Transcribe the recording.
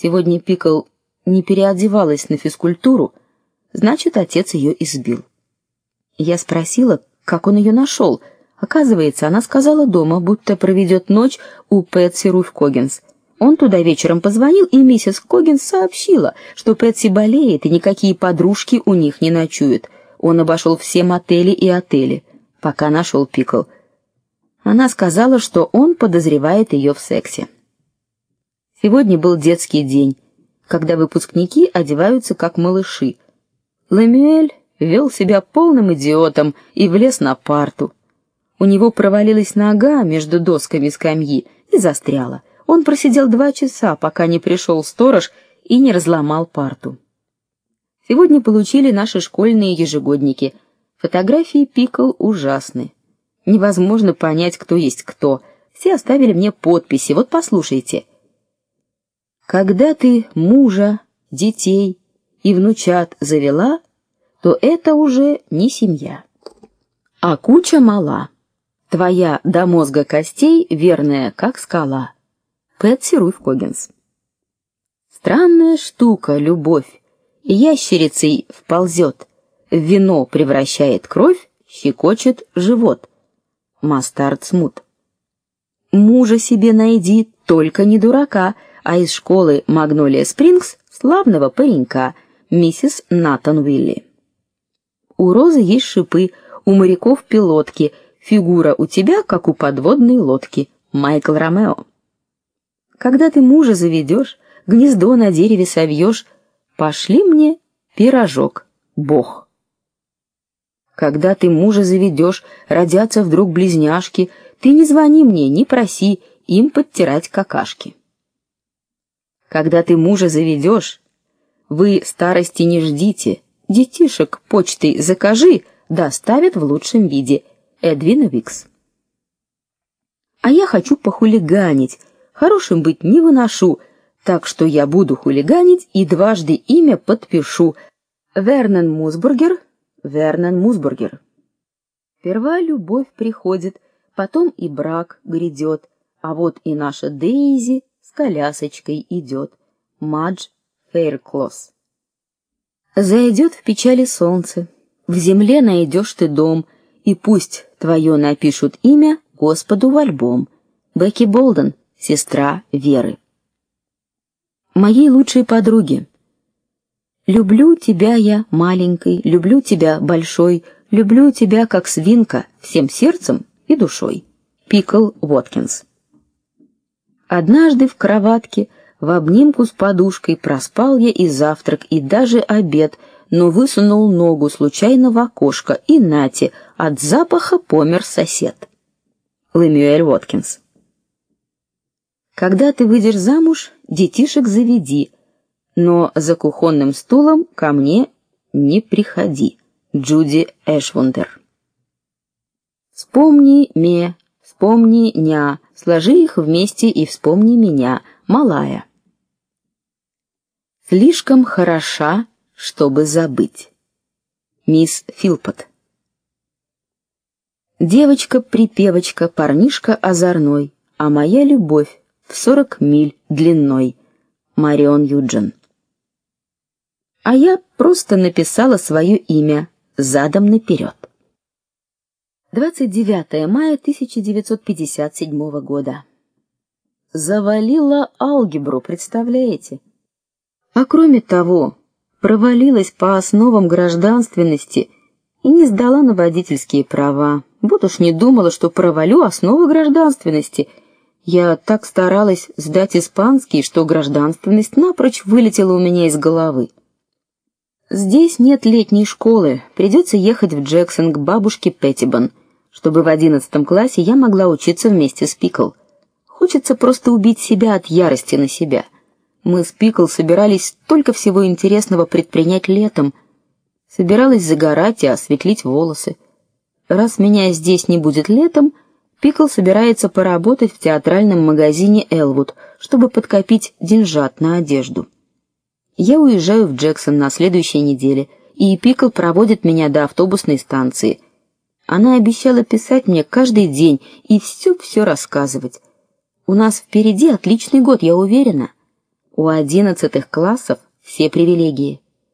Сегодня Пикл не переодевалась на физкультуру, значит, отец ее избил. Я спросила, как он ее нашел. Оказывается, она сказала дома, будто проведет ночь у Пэтси Руф Когенс. Он туда вечером позвонил, и миссис Когенс сообщила, что Пэтси болеет и никакие подружки у них не ночуют. Он обошел все мотели и отели, пока нашел Пикл. Она сказала, что он подозревает ее в сексе. Сегодня был детский день, когда выпускники одеваются как малыши. Лемюэль вел себя полным идиотом и влез на парту. У него провалилась нога между досками скамьи и застряла. Он просидел два часа, пока не пришел сторож и не разломал парту. Сегодня получили наши школьные ежегодники. Фотографии Пикл ужасны. Невозможно понять, кто есть кто. Все оставили мне подписи. Вот послушайте. Когда ты мужа, детей и внучат завела, то это уже не семья, а куча мала. Твоя до мозга костей верная, как скала. Пэтси Руф Когенс. Странная штука любовь. Ящерицей вползет, в вино превращает кровь, щекочет живот. Мастард Смут. Мужа себе найди, только не дурака, а из школы Магнолия Спрингс славного паренька, миссис Натан Уилли. У розы есть шипы, у моряков пилотки, фигура у тебя как у подводной лодки. Майкл Ромео. Когда ты мужа заведешь, гнездо на дереве совьешь, пошли мне пирожок, Бог. Когда ты мужа заведешь, родятся вдруг близняшки, ты не звони мне, не проси им подтирать какашки. Когда ты мужа заведешь, вы старости не ждите, детишек почтой закажи, доставят в лучшем виде. Эдвина Викс. А я хочу похулиганить, Хорошим быть не выношу, так что я буду хулиганить и дважды имя подпишу. Вернон Мусбургер, Вернон Мусбургер. Сперва любовь приходит, потом и брак грядет, а вот и наша Дейзи с колясочкой идет. Мадж Фейрклос. Зайдет в печали солнце, в земле найдешь ты дом, и пусть твое напишут имя Господу в альбом. Бекки Болден, сестра Веры. Моей лучшей подруге. Люблю тебя я маленькой, люблю тебя большой, люблю тебя как свинка всем сердцем и душой. Пикл Уоткинс. Однажды в кроватке в обнимку с подушкой проспал я и завтрак, и даже обед, но высунул ногу случайно в окошко, и нате, от запаха помер сосед. Лэмюэль Уоткинс. Когда ты выйдешь замуж, детишек заведи, но за кухонным стулом ко мне не приходи. Джуди Эшвундер. Вспомни ме, вспомни ня, сложи их вместе и вспомни меня, малая. Слишком хороша, чтобы забыть. Мисс Филпот. Девочка-припевочка, парнишка озорной, а моя любовь в сорок миль длиной. Марион Юджин. А я просто написала свое имя задом наперед. 29 мая 1957 года. Завалила алгебру, представляете? А кроме того, провалилась по основам гражданственности и не сдала на водительские права. Вот уж не думала, что провалю основы гражданственности я так старалась сдать испанский, что гражданственность напрочь вылетела у меня из головы. Здесь нет летней школы, придется ехать в Джексон к бабушке Петтибон, чтобы в одиннадцатом классе я могла учиться вместе с Пикл. Хочется просто убить себя от ярости на себя. Мы с Пикл собирались только всего интересного предпринять летом. Собиралась загорать и осветлить волосы. Раз меня здесь не будет летом, Пикл собирается поработать в театральном магазине Элвуд, чтобы подкопить деньжат на одежду. Я уезжаю в Джексон на следующей неделе, и Пикл проводит меня до автобусной станции. Она обещала писать мне каждый день и все-все рассказывать. У нас впереди отличный год, я уверена. У одиннадцатых классов все привилегии.